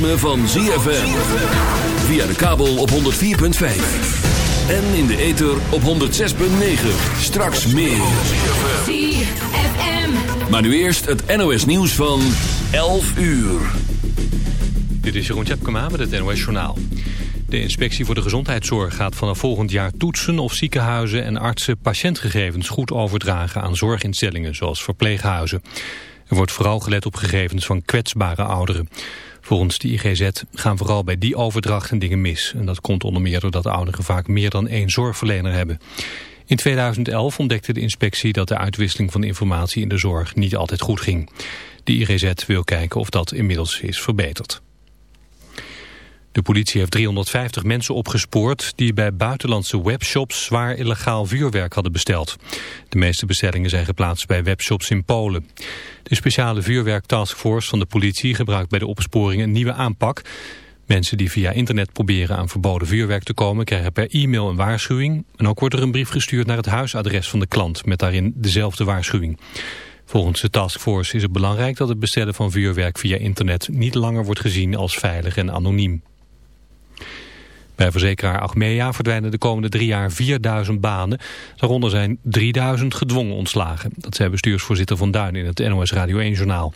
ritme van ZFM. Via de kabel op 104.5. En in de ether op 106.9. Straks meer. ZFM. Maar nu eerst het NOS nieuws van 11 uur. Dit is Jeroen Tjepkema met het NOS Journaal. De inspectie voor de gezondheidszorg gaat vanaf volgend jaar toetsen... of ziekenhuizen en artsen patiëntgegevens goed overdragen aan zorginstellingen... zoals verpleeghuizen. Er wordt vooral gelet op gegevens van kwetsbare ouderen. Volgens de IGZ gaan vooral bij die overdrachten dingen mis. En dat komt onder meer doordat ouderen vaak meer dan één zorgverlener hebben. In 2011 ontdekte de inspectie dat de uitwisseling van informatie in de zorg niet altijd goed ging. De IGZ wil kijken of dat inmiddels is verbeterd. De politie heeft 350 mensen opgespoord die bij buitenlandse webshops zwaar illegaal vuurwerk hadden besteld. De meeste bestellingen zijn geplaatst bij webshops in Polen. De speciale vuurwerktaskforce van de politie gebruikt bij de opsporing een nieuwe aanpak. Mensen die via internet proberen aan verboden vuurwerk te komen krijgen per e-mail een waarschuwing. En ook wordt er een brief gestuurd naar het huisadres van de klant met daarin dezelfde waarschuwing. Volgens de taskforce is het belangrijk dat het bestellen van vuurwerk via internet niet langer wordt gezien als veilig en anoniem. Bij verzekeraar Achmea verdwijnen de komende drie jaar 4000 banen. Daaronder zijn 3000 gedwongen ontslagen. Dat zei bestuursvoorzitter Van Duin in het NOS Radio 1-journaal.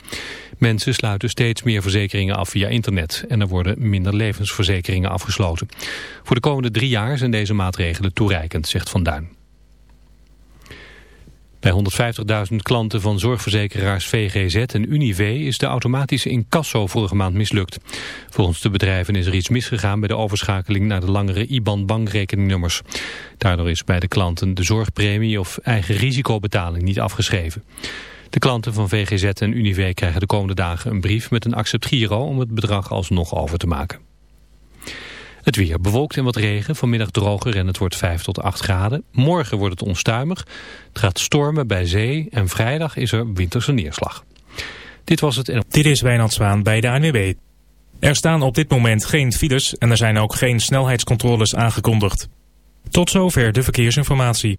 Mensen sluiten steeds meer verzekeringen af via internet. En er worden minder levensverzekeringen afgesloten. Voor de komende drie jaar zijn deze maatregelen toereikend, zegt Van Duin. Bij 150.000 klanten van zorgverzekeraars VGZ en Univ is de automatische incasso vorige maand mislukt. Volgens de bedrijven is er iets misgegaan bij de overschakeling naar de langere IBAN-bankrekeningnummers. Daardoor is bij de klanten de zorgpremie of eigen risicobetaling niet afgeschreven. De klanten van VGZ en Univ krijgen de komende dagen een brief met een accept om het bedrag alsnog over te maken. Het weer bewolkt en wat regen, vanmiddag droger en het wordt 5 tot 8 graden. Morgen wordt het onstuimig, het gaat stormen bij zee en vrijdag is er winterse neerslag. Dit was het. Dit is Wijnand Zwaan bij de ANWB. Er staan op dit moment geen files en er zijn ook geen snelheidscontroles aangekondigd. Tot zover de verkeersinformatie.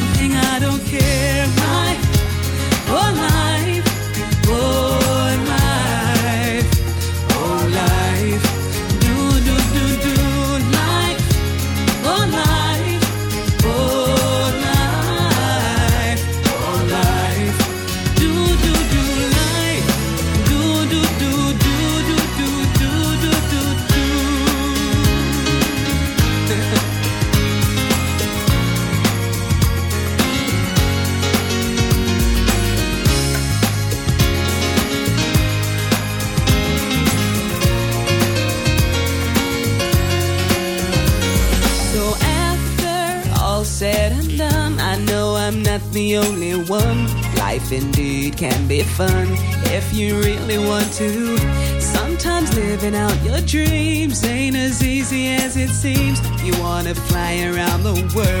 to fly around the world.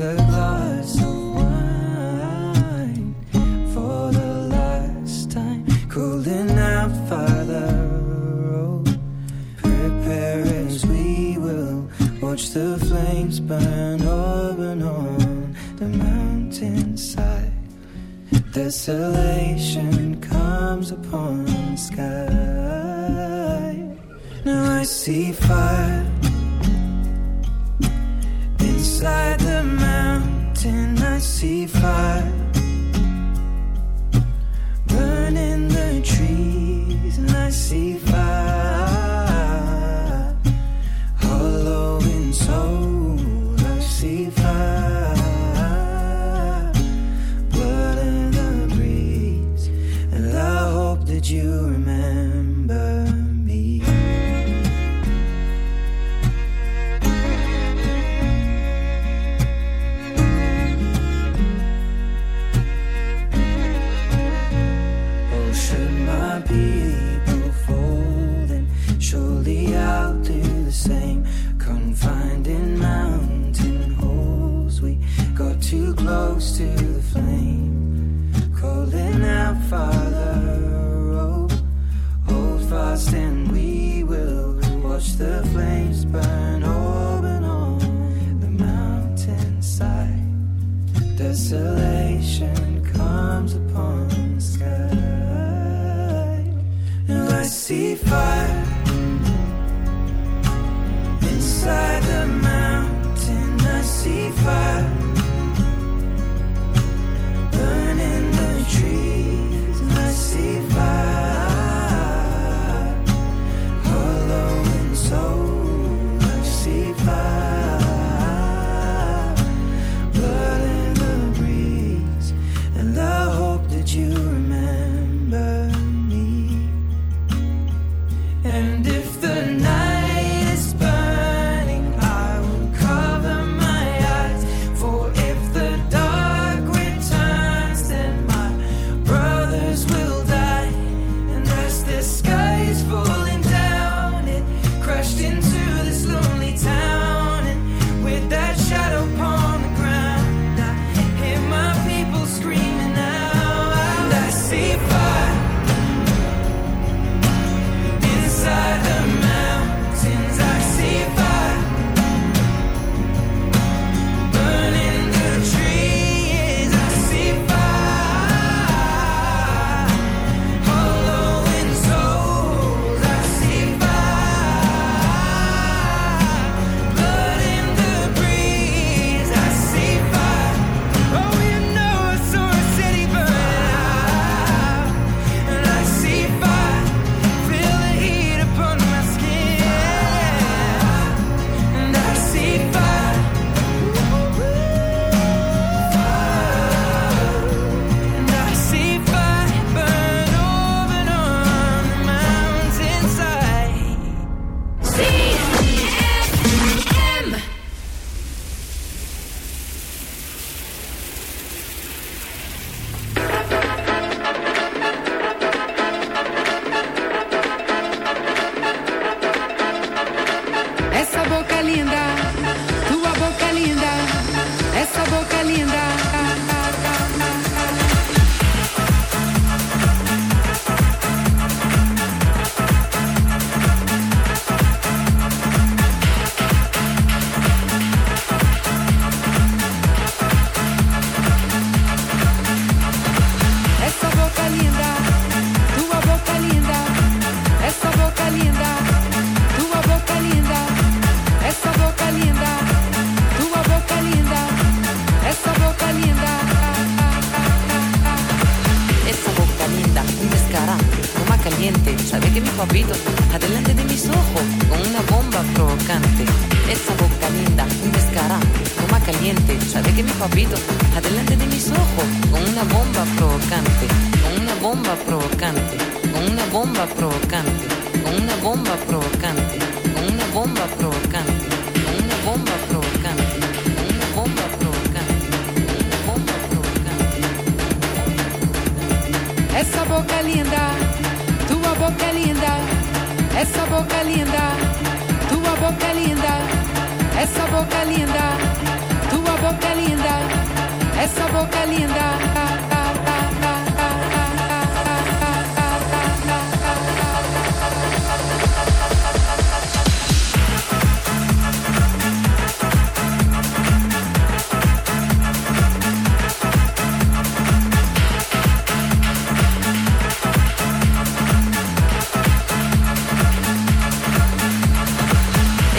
The glass of wine for the last time. Cooling out by the road. Prepare as we will watch the flames burn over on the mountainside. Desolate.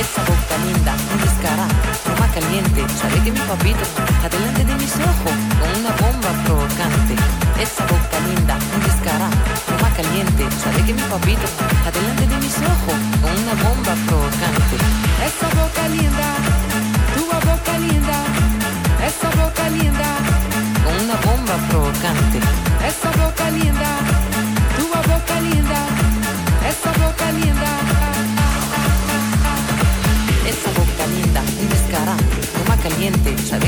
esa boca linda, un descará, más caliente, sabe que mi papito adelante de mis ojos con una bomba provocante. Esa boca linda, un descará, más caliente, sabe que mi papito adelante de mis ojos con una bomba provocante. Esa boca linda, tu boca linda, esa boca linda, con una bomba provocante.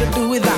to do without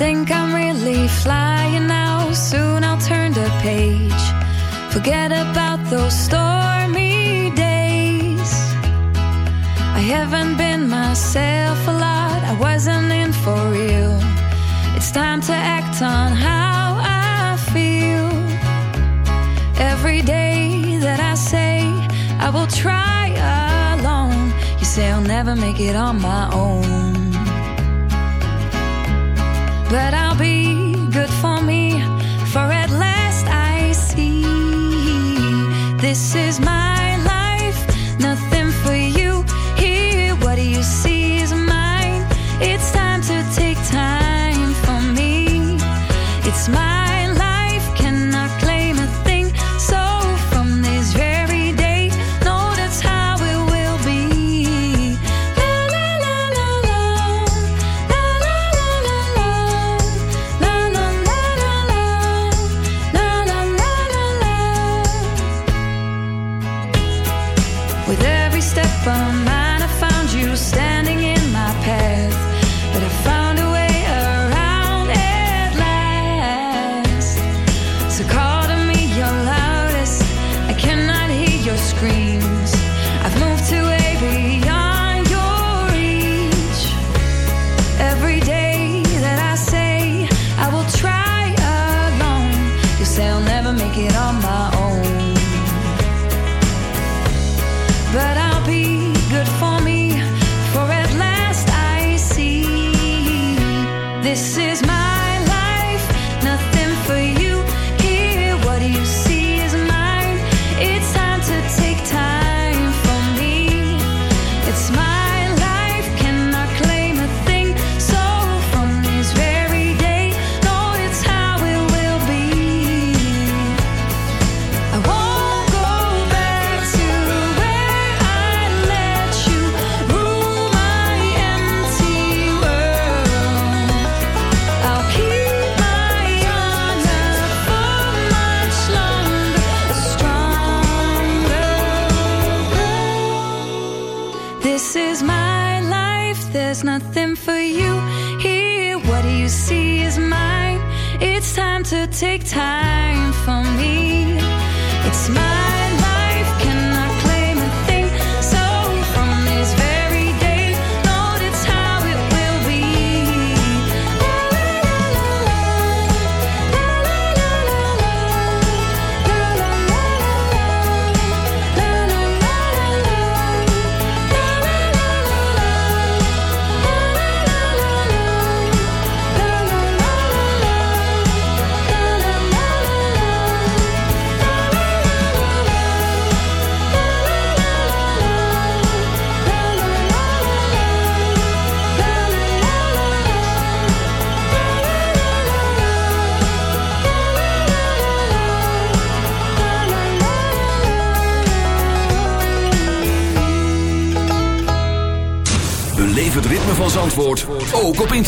think I'm really flying now. Soon I'll turn the page. Forget about those stormy days. I haven't been myself a lot. I wasn't in for real. It's time to act on how I feel. Every day that I say I will try alone, you say I'll never make it on my own but I'll be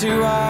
to our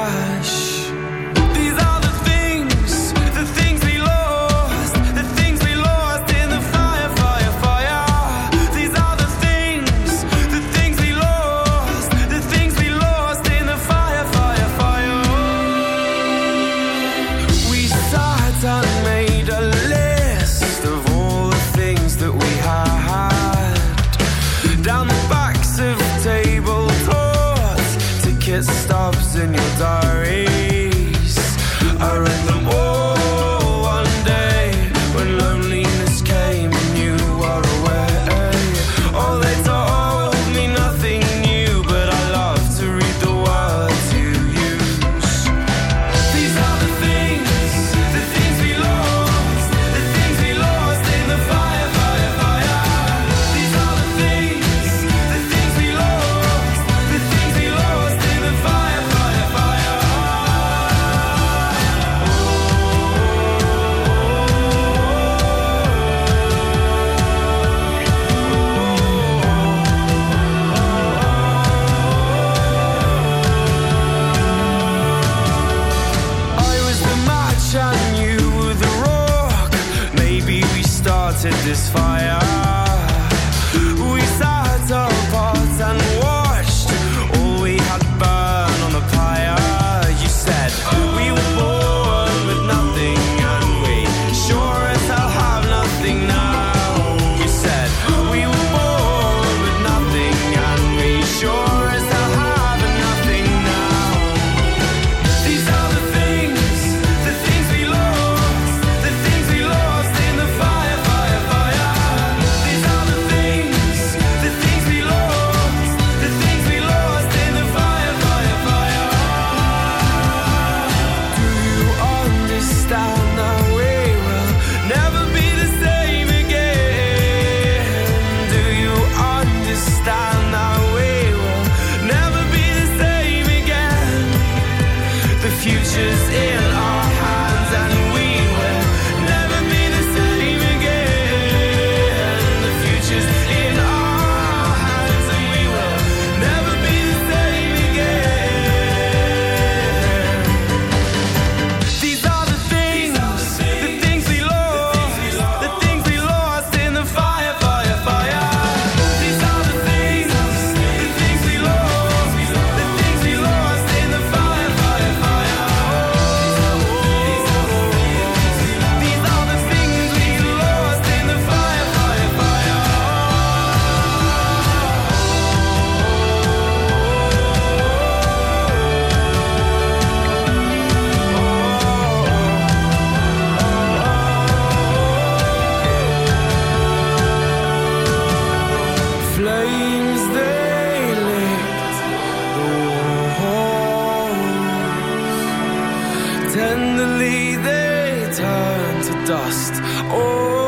Tenderly they turn to dust. All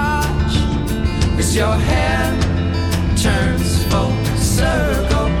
Cause your hair turns full circle.